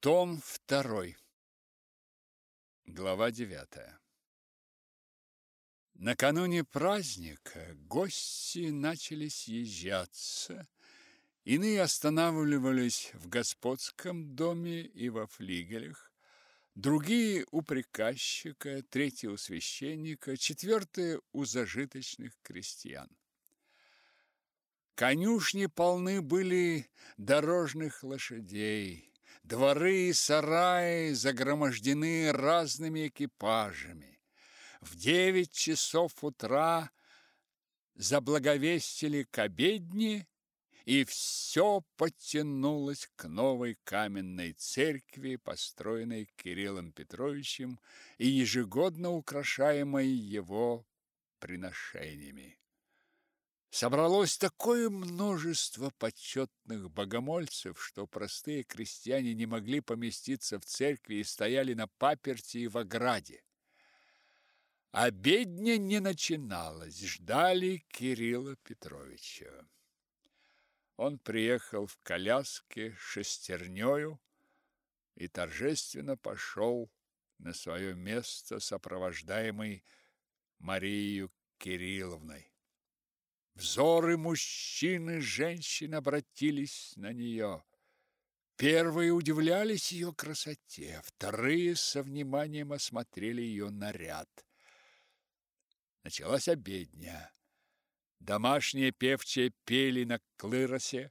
Том второй. Глава девятая. Накануне праздника гости начали съезжаться. Иные останавливались в господском доме и во флигелях, другие у приказчика, третьи у священника, четвертые у зажиточных крестьян. Конюшни полны были дорожных лошадей, Дворы и сараи загромождены разными экипажами. В девять часов утра заблаговестили к обедне, и все потянулось к новой каменной церкви, построенной Кириллом Петровичем и ежегодно украшаемой его приношениями. Собралось такое множество почетных богомольцев, что простые крестьяне не могли поместиться в церкви и стояли на паперти и в ограде. Обедня не начиналась, ждали Кирилла Петровича. Он приехал в коляске шестернёю и торжественно пошел на свое место, сопровождаемый Марией Кирилловной. Взоры мужчин и женщин обратились на нее. Первые удивлялись ее красоте, вторые со вниманием осмотрели ее наряд. Началась обедня. Домашние певчие пели на клыросе.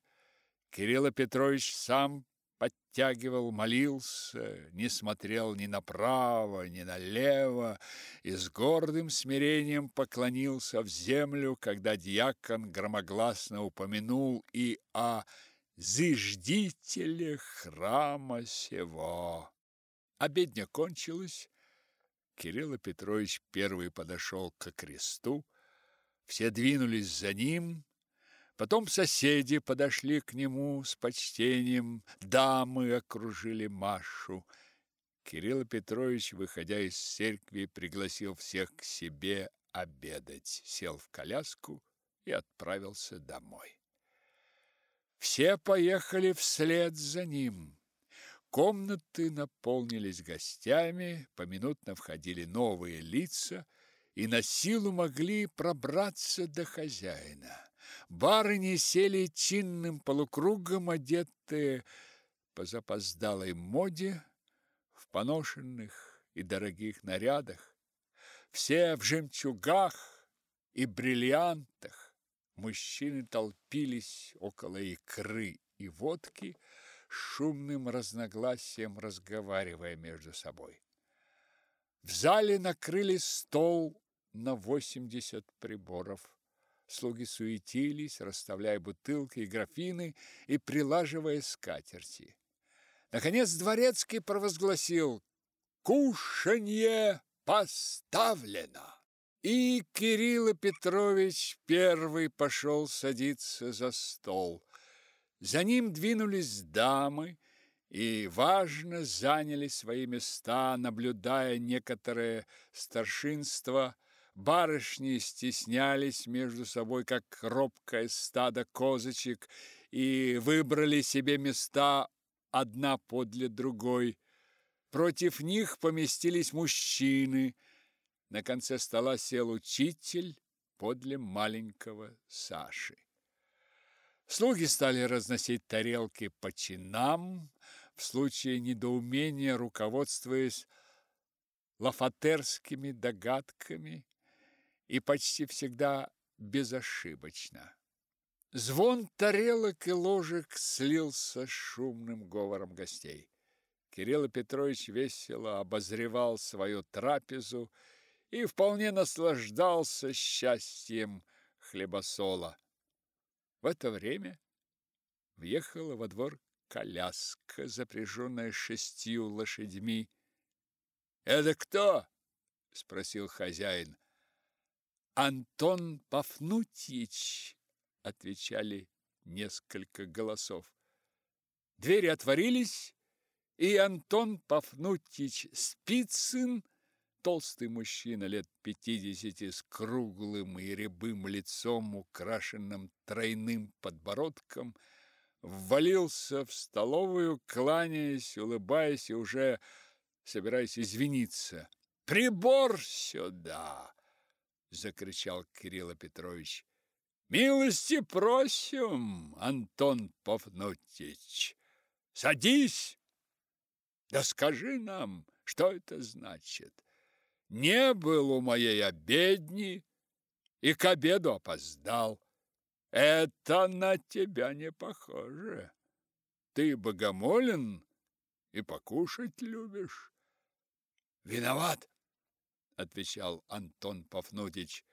Кирилл Петрович сам подтягивал, молился, не смотрел ни направо, ни налево и с гордым смирением поклонился в землю, когда диакон громогласно упомянул и о зиждителе храма сего. Обедня кончилась. Кирилл Петрович первый подошел к кресту. Все двинулись за ним, Потом соседи подошли к нему с почтением, дамы окружили Машу. Кирилл Петрович, выходя из церкви, пригласил всех к себе обедать, сел в коляску и отправился домой. Все поехали вслед за ним. Комнаты наполнились гостями, поминутно входили новые лица и на силу могли пробраться до хозяина. Барыни сели чинным полукругом, одетые по запоздалой моде, в поношенных и дорогих нарядах, все в жемчугах и бриллиантах. Мужчины толпились около икры и водки, шумным разногласием разговаривая между собой. В зале накрыли стол на восемьдесят приборов. Слуги суетились, расставляя бутылки и графины и прилаживая скатерти. Наконец дворецкий провозгласил «Кушанье поставлено!» И Кирилл Петрович первый пошел садиться за стол. За ним двинулись дамы и важно заняли свои места, наблюдая некоторое старшинство – Барышни стеснялись между собой, как робкое стадо козочек, и выбрали себе места одна подле другой. Против них поместились мужчины. На конце стола сел учитель подле маленького Саши. Слуги стали разносить тарелки по чинам, в случае недоумения руководствуясь лафатерскими догадками и почти всегда безошибочно. Звон тарелок и ложек слился с шумным говором гостей. Кирилл Петрович весело обозревал свою трапезу и вполне наслаждался счастьем хлебосола. В это время въехала во двор коляска, запряженная шестью лошадьми. «Это кто?» – спросил хозяин. Антон Пафнутьевич, отвечали несколько голосов. Двери отворились, и Антон Пафнутьевич Спицын, толстый мужчина лет пятидесяти с круглым и рябым лицом, украшенным тройным подбородком, ввалился в столовую, кланяясь, улыбаясь и уже собираясь извиниться. «Прибор сюда!» — закричал Кирилл Петрович. «Милости просим, Антон Пафнутьевич! Садись! Да скажи нам, что это значит? Не был у моей обедни и к обеду опоздал. Это на тебя не похоже. Ты богомолен и покушать любишь. Виноват, отвечал Антон Пафнутич,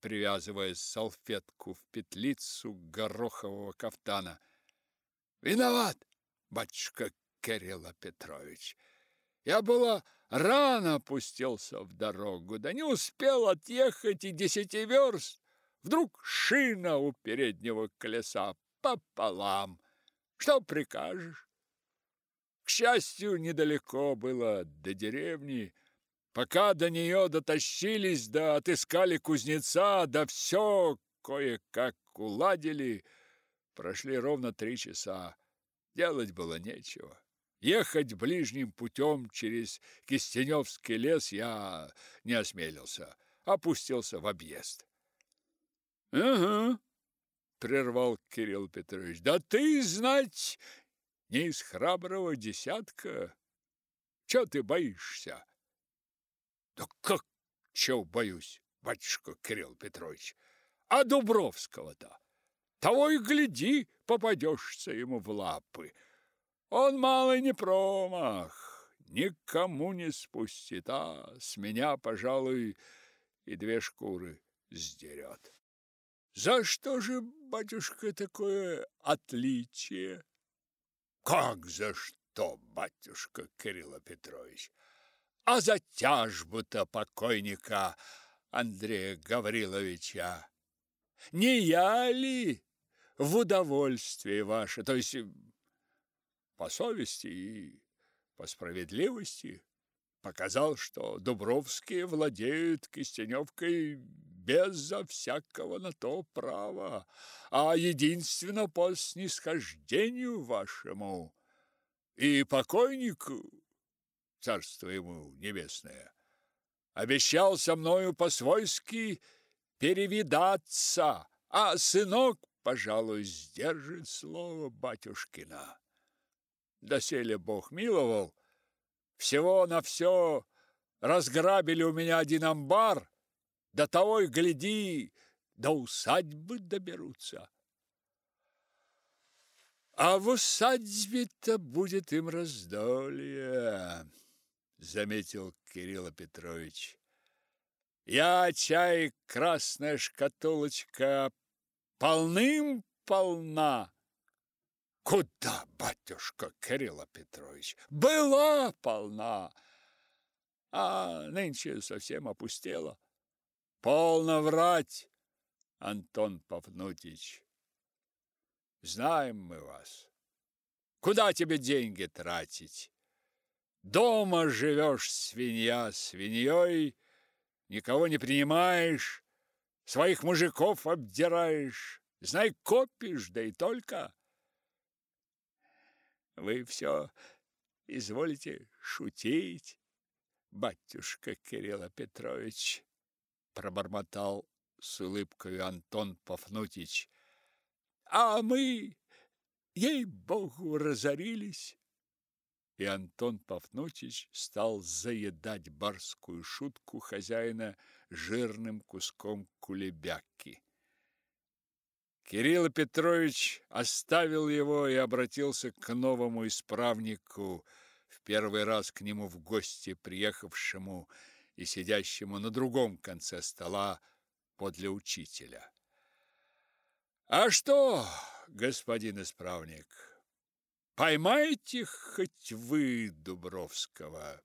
привязывая салфетку в петлицу горохового кафтана. Виноват, батюшка Кирилла Петрович. Я было рано опустился в дорогу, да не успел отъехать и десяти верст. Вдруг шина у переднего колеса пополам. Что прикажешь? К счастью, недалеко было до деревни. Пока до нее дотащились, да отыскали кузнеца, да все кое-как уладили, прошли ровно три часа. Делать было нечего. Ехать ближним путем через Кистеневский лес я не осмелился, опустился в объезд. — Ага, — прервал Кирилл Петрович, — да ты, знать, не из храброго десятка. Чего ты боишься? — Да как чего боюсь, батюшка Кирилл Петрович? А Дубровского-то? Того и гляди, попадешься ему в лапы. Он малый не промах, никому не спустит, а с меня, пожалуй, и две шкуры сдерет. За что же, батюшка, такое отличие? Как за что, батюшка Кирилл Петрович? А за тяжбу-то покойника Андрея Гавриловича. Не я ли в удовольствие ваше, то есть по совести и по справедливости, показал, что Дубровские владеют Кистеневкой безо всякого на то права, а единственно по снисхождению вашему. И покойнику, царство ему небесное, обещал со мною по-свойски перевидаться, а сынок, пожалуй, сдержит слово батюшкина. Доселе Бог миловал, всего на все разграбили у меня один амбар, до того и гляди, до усадьбы доберутся. А в усадьбе-то будет им раздолье, заметил Кирилл Петрович. Я чай, красная шкатулочка, полным-полна. Куда, батюшка Кирилл Петрович? Была полна, а нынче совсем опустела. Полно врать, Антон Павнутич. Знаем мы вас. Куда тебе деньги тратить? Дома живешь, свинья, свиньей, никого не принимаешь, своих мужиков обдираешь, знай, копишь, да и только. Вы все изволите шутить, батюшка Кирилл Петрович пробормотал с улыбкой Антон Пафнутич. А мы, ей-богу, разорились. И Антон Пафнутич стал заедать барскую шутку хозяина жирным куском кулебяки. Кирилл Петрович оставил его и обратился к новому исправнику, в первый раз к нему в гости приехавшему и сидящему на другом конце стола подле учителя. А что, господин исправник, поймаете хоть вы Дубровского?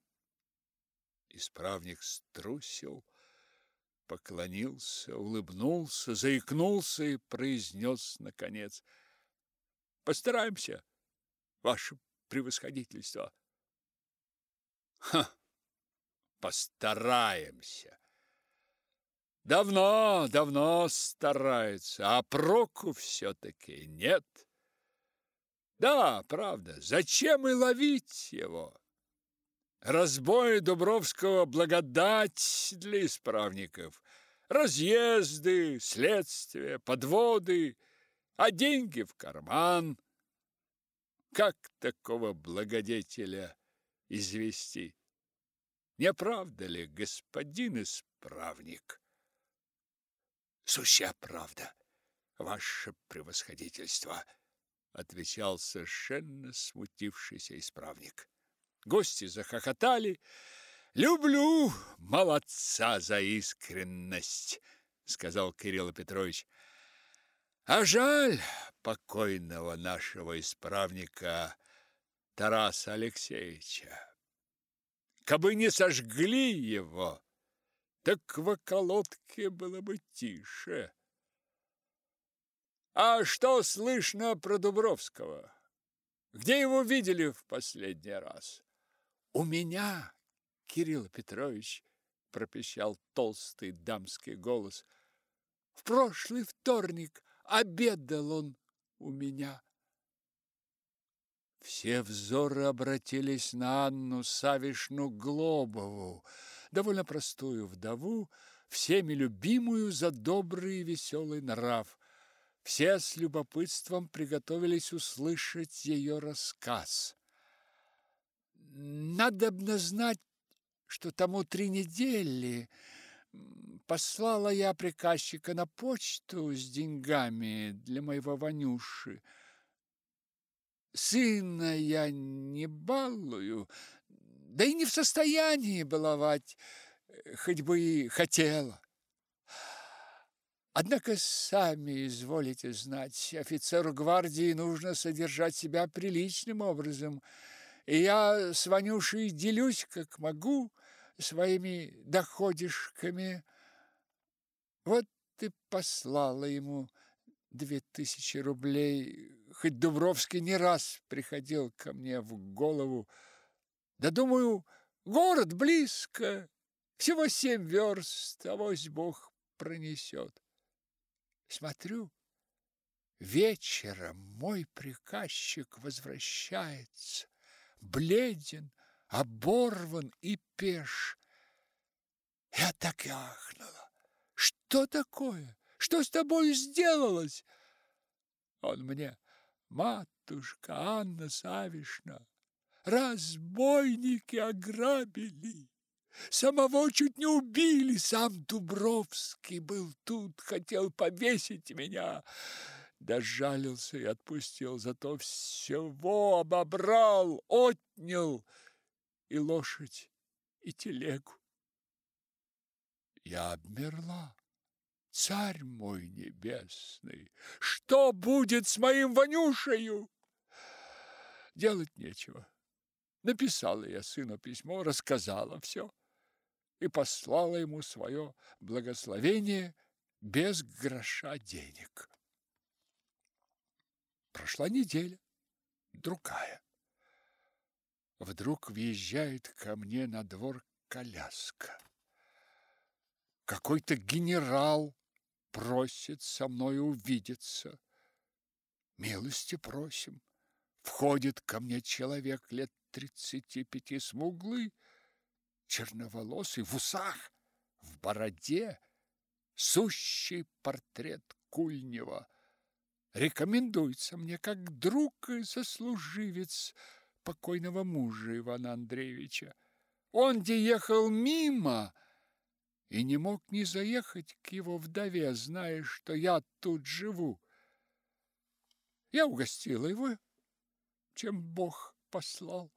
Исправник струсил, поклонился, улыбнулся, заикнулся и произнес наконец: "Постараемся, ваше превосходительство". Ха постараемся. Давно, давно стараются, а проку все-таки нет. Да, правда, зачем и ловить его? Разбой Дубровского благодать для исправников. Разъезды, следствия, подводы, а деньги в карман. Как такого благодетеля извести? Не правда ли, господин исправник? Сущая правда, ваше превосходительство, отвечал совершенно смутившийся исправник. Гости захохотали. Люблю молодца за искренность, сказал Кирилл Петрович. А жаль покойного нашего исправника Тараса Алексеевича. Кабы не сожгли его, так в околотке было бы тише. А что слышно про Дубровского? Где его видели в последний раз? У меня, Кирилл Петрович, пропищал толстый дамский голос. В прошлый вторник обедал он у меня. Все взоры обратились на Анну Савишну Глобову, довольно простую вдову, всеми любимую за добрый и веселый нрав. Все с любопытством приготовились услышать ее рассказ. Надобно знать, что тому три недели послала я приказчика на почту с деньгами для моего Ванюши. Сына я не балую, да и не в состоянии баловать, хоть бы и хотела. Однако сами изволите знать, офицеру гвардии нужно содержать себя приличным образом, и я с Ванюшей делюсь, как могу, своими доходишками. Вот ты послала ему две тысячи рублей, хоть Дубровский не раз приходил ко мне в голову. Да, думаю, город близко, всего семь верст, авось Бог пронесет. Смотрю, вечером мой приказчик возвращается, бледен, оборван и пеш. Я так и ахнула. Что такое? Что с тобой сделалось? Он мне, матушка Анна Савишна, разбойники ограбили. Самого чуть не убили, сам Дубровский был тут, хотел повесить меня. Дожалился и отпустил, зато всего обобрал, отнял и лошадь, и телегу. Я обмерла. Царь мой небесный, что будет с моим Ванюшею? Делать нечего. Написала я сыну письмо, рассказала все и послала ему свое благословение без гроша денег. Прошла неделя, другая. Вдруг въезжает ко мне на двор коляска. Какой-то генерал просит со мной увидеться. Милости просим. Входит ко мне человек лет тридцати пяти, смуглый, черноволосый, в усах, в бороде, сущий портрет Кульнева. Рекомендуется мне как друг и сослуживец покойного мужа Ивана Андреевича. Он где ехал мимо, и не мог не заехать к его вдове, зная, что я тут живу. Я угостила его, чем Бог послал.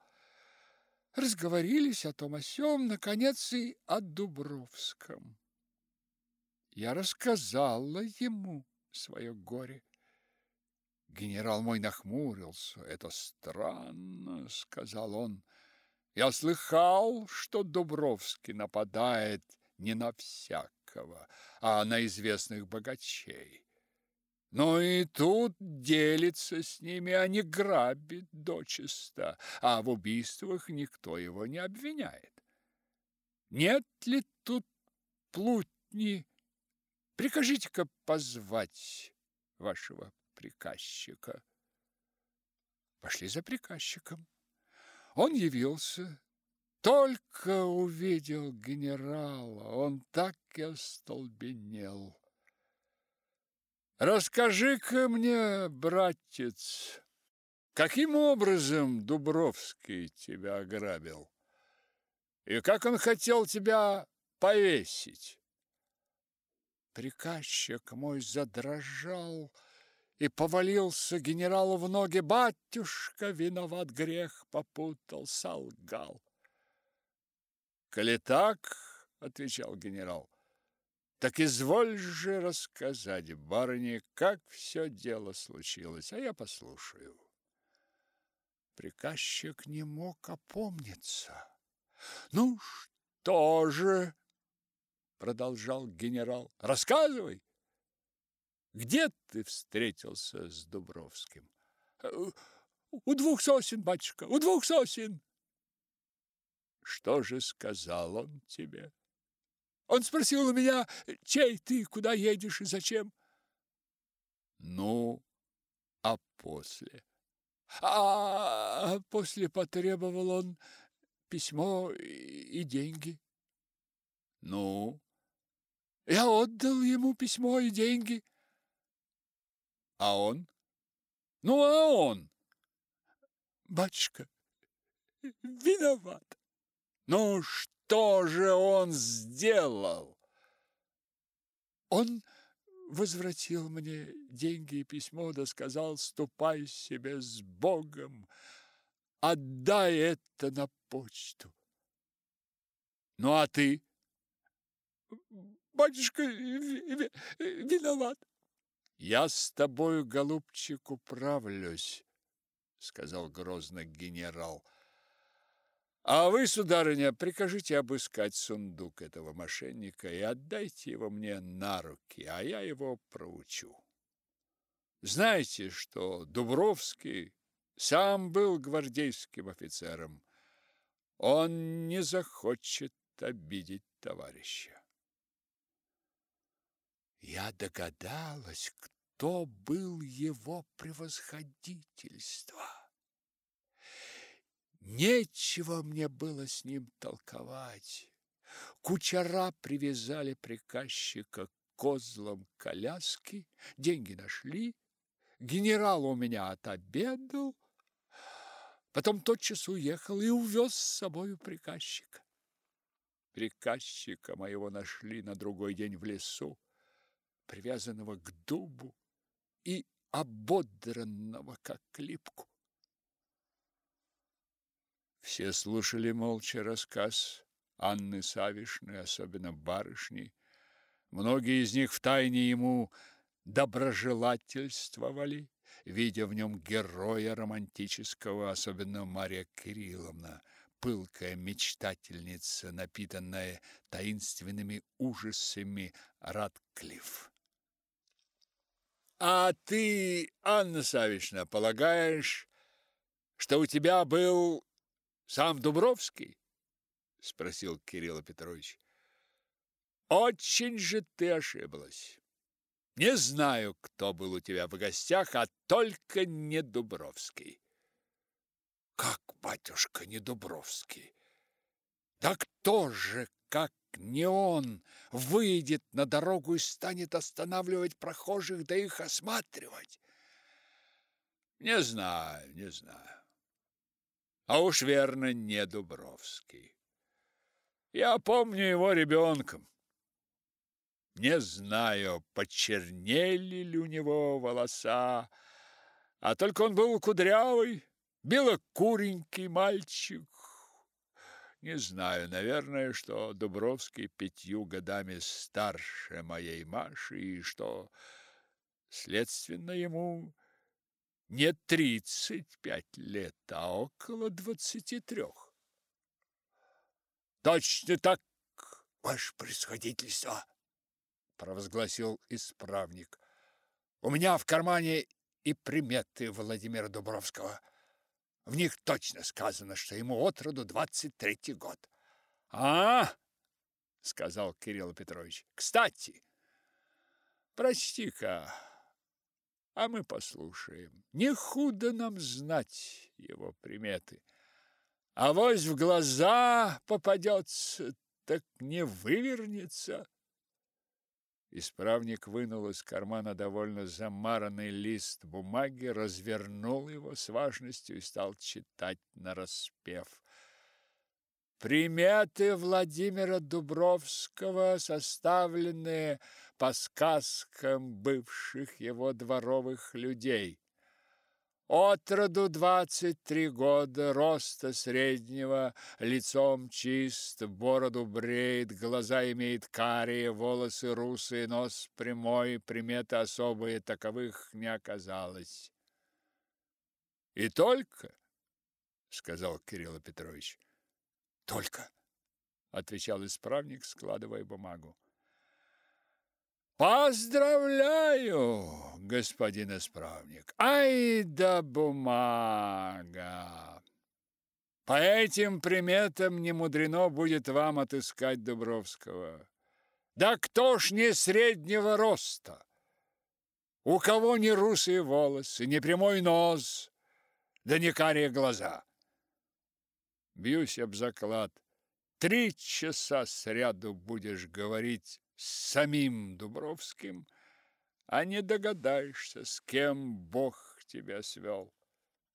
Разговорились о том о сём, наконец, и о Дубровском. Я рассказала ему свое горе. Генерал мой нахмурился. «Это странно», — сказал он. «Я слыхал, что Дубровский нападает не на всякого, а на известных богачей. Но и тут делится с ними, а не грабит дочисто, а в убийствах никто его не обвиняет. Нет ли тут плутни? Прикажите-ка позвать вашего приказчика. пошли за приказчиком. Он явился, только увидел генерала, он так и остолбенел. Расскажи-ка мне, братец, каким образом Дубровский тебя ограбил? И как он хотел тебя повесить? Приказчик мой задрожал и повалился генералу в ноги. Батюшка, виноват грех, попутал, солгал. «Коли так, — отвечал генерал, — так изволь же рассказать барыне, как все дело случилось, а я послушаю». Приказчик не мог опомниться. «Ну что же?» — продолжал генерал. «Рассказывай, где ты встретился с Дубровским?» «У двух сосен, батюшка, у двух сосен!» Что же сказал он тебе? Он спросил у меня, чей ты, куда едешь и зачем. Ну, а после? А после потребовал он письмо и деньги. Ну, я отдал ему письмо и деньги. А он? Ну, а он? Батюшка, виноват. Ну что же он сделал? Он возвратил мне деньги и письмо, да сказал, ступай себе с Богом, отдай это на почту. Ну, а ты? Батюшка виноват. Я с тобою, голубчик, управлюсь, сказал грозно генерал. А вы, сударыня, прикажите обыскать сундук этого мошенника и отдайте его мне на руки, а я его проучу. Знаете, что Дубровский сам был гвардейским офицером. Он не захочет обидеть товарища. Я догадалась, кто был его превосходительство. Нечего мне было с ним толковать. Кучера привязали приказчика к козлам коляски, деньги нашли, генерал у меня отобедал, потом тотчас уехал и увез с собою приказчика. Приказчика моего нашли на другой день в лесу, привязанного к дубу и ободранного, как клипку. Все слушали молча рассказ Анны Савишны, особенно барышни. Многие из них втайне ему доброжелательствовали, видя в нем героя романтического, особенно Мария Кирилловна, пылкая мечтательница, напитанная таинственными ужасами Радклифф. А ты, Анна Савишна, полагаешь, что у тебя был сам Дубровский? спросил Кирилл Петрович. Очень же ты ошиблась. Не знаю, кто был у тебя в гостях, а только не Дубровский. Как, батюшка, не Дубровский? Да кто же, как не он, выйдет на дорогу и станет останавливать прохожих да их осматривать? Не знаю, не знаю. А уж верно, не Дубровский. Я помню его ребенком. Не знаю, почернели ли у него волоса, а только он был кудрявый, белокуренький мальчик. Не знаю, наверное, что Дубровский пятью годами старше моей Маши, и что, следственно, ему не тридцать пять лет, а около двадцати трех. Точно так, ваше происходительство, провозгласил исправник. У меня в кармане и приметы Владимира Дубровского. В них точно сказано, что ему от роду двадцать третий год. А, сказал Кирилл Петрович. Кстати, прости-ка, а мы послушаем. Не худо нам знать его приметы. А вось в глаза попадется, так не вывернется. Исправник вынул из кармана довольно замаранный лист бумаги, развернул его с важностью и стал читать нараспев. Приметы Владимира Дубровского, составленные по сказкам бывших его дворовых людей. От роду двадцать три года, роста среднего, лицом чист, бороду бреет, глаза имеет карие, волосы русые, нос прямой, приметы особые, таковых не оказалось. И только, сказал Кирилл Петрович. Только, отвечал исправник, складывая бумагу. Поздравляю, господин исправник. Ай да бумага. По этим приметам не мудрено будет вам отыскать Дубровского. Да кто ж не среднего роста? У кого не русые волосы, не прямой нос, да не карие глаза? Бьюсь об заклад. Три часа сряду будешь говорить с самим Дубровским, а не догадаешься, с кем Бог тебя свел.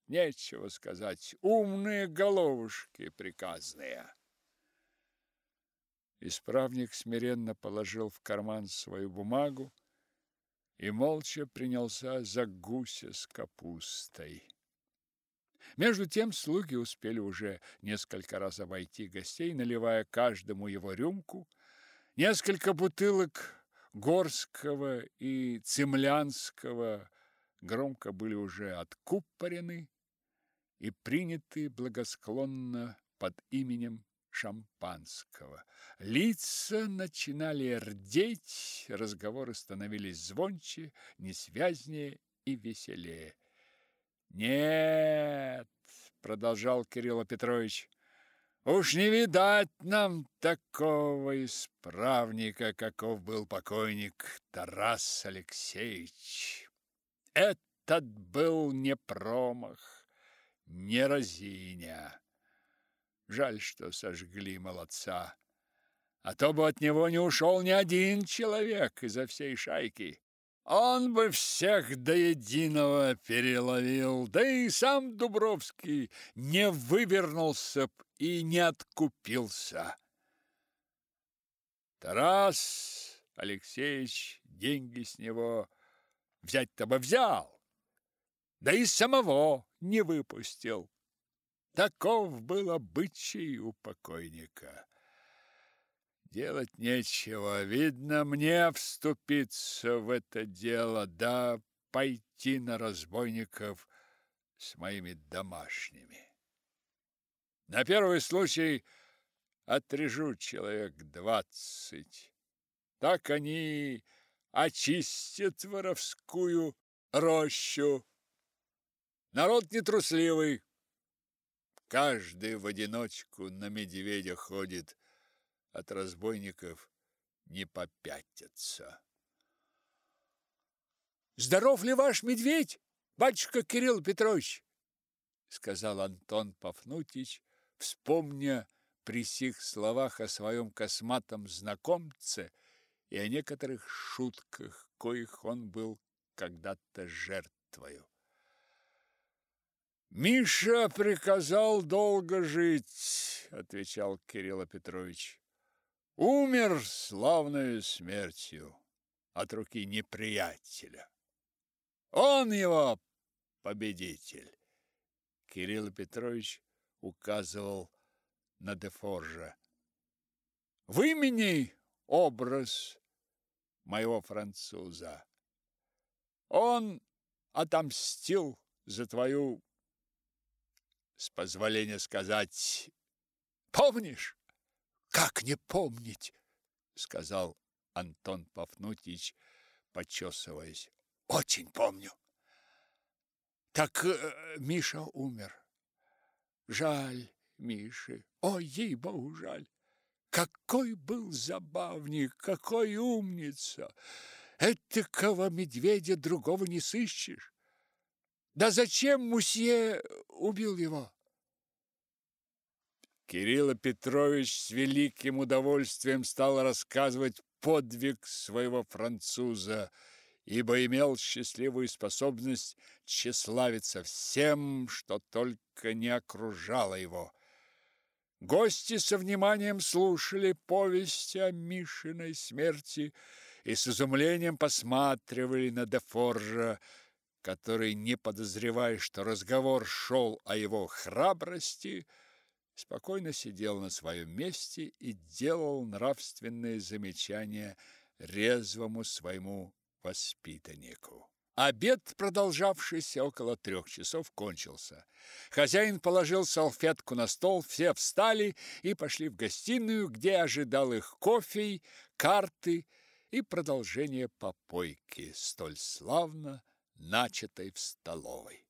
Нечего сказать, умные головушки приказные. Исправник смиренно положил в карман свою бумагу и молча принялся за гуся с капустой. Между тем слуги успели уже несколько раз обойти гостей, наливая каждому его рюмку – Несколько бутылок горского и цемлянского громко были уже откупорены и приняты благосклонно под именем шампанского. Лица начинали рдеть, разговоры становились звонче, несвязнее и веселее. «Нет!» — продолжал Кирилл Петрович. Уж не видать нам такого исправника, каков был покойник Тарас Алексеевич. Этот был не промах, не разиня. Жаль, что сожгли молодца. А то бы от него не ушел ни один человек изо всей шайки. Он бы всех до единого переловил, да и сам Дубровский не вывернулся б и не откупился. Тарас Алексеевич деньги с него взять-то бы взял, да и самого не выпустил. Таков был обычай у покойника. Делать нечего, видно мне вступиться в это дело, да пойти на разбойников с моими домашними. На первый случай отрежу человек двадцать. Так они очистят воровскую рощу. Народ нетрусливый. Каждый в одиночку на медведя ходит от разбойников не попятятся. Здоров ли ваш медведь, батюшка Кирилл Петрович? сказал Антон Пафнутич, вспомня при сих словах о своем косматом знакомце и о некоторых шутках, коих он был когда-то жертвою. Миша приказал долго жить, отвечал Кирилл Петрович. Умер славной смертью от руки неприятеля. Он его победитель. Кирилл Петрович указывал на Дефоржа. Вымени образ моего француза. Он отомстил за твою, с позволения сказать, помнишь? Как не помнить, сказал Антон Пафнутьевич, почесываясь. Очень помню. Так э, Миша умер. Жаль Миши. Ой, ей-богу, жаль. Какой был забавник, какой умница! Этакого медведя другого не сыщешь. Да зачем мусье убил его? Кирилл Петрович с великим удовольствием стал рассказывать подвиг своего француза, ибо имел счастливую способность тщеславиться всем, что только не окружало его. Гости со вниманием слушали повести о Мишиной смерти и с изумлением посматривали на Дефоржа, который, не подозревая, что разговор шел о его храбрости, спокойно сидел на своем месте и делал нравственные замечания резвому своему воспитаннику. Обед, продолжавшийся около трех часов, кончился. Хозяин положил салфетку на стол, все встали и пошли в гостиную, где ожидал их кофе, карты и продолжение попойки, столь славно начатой в столовой.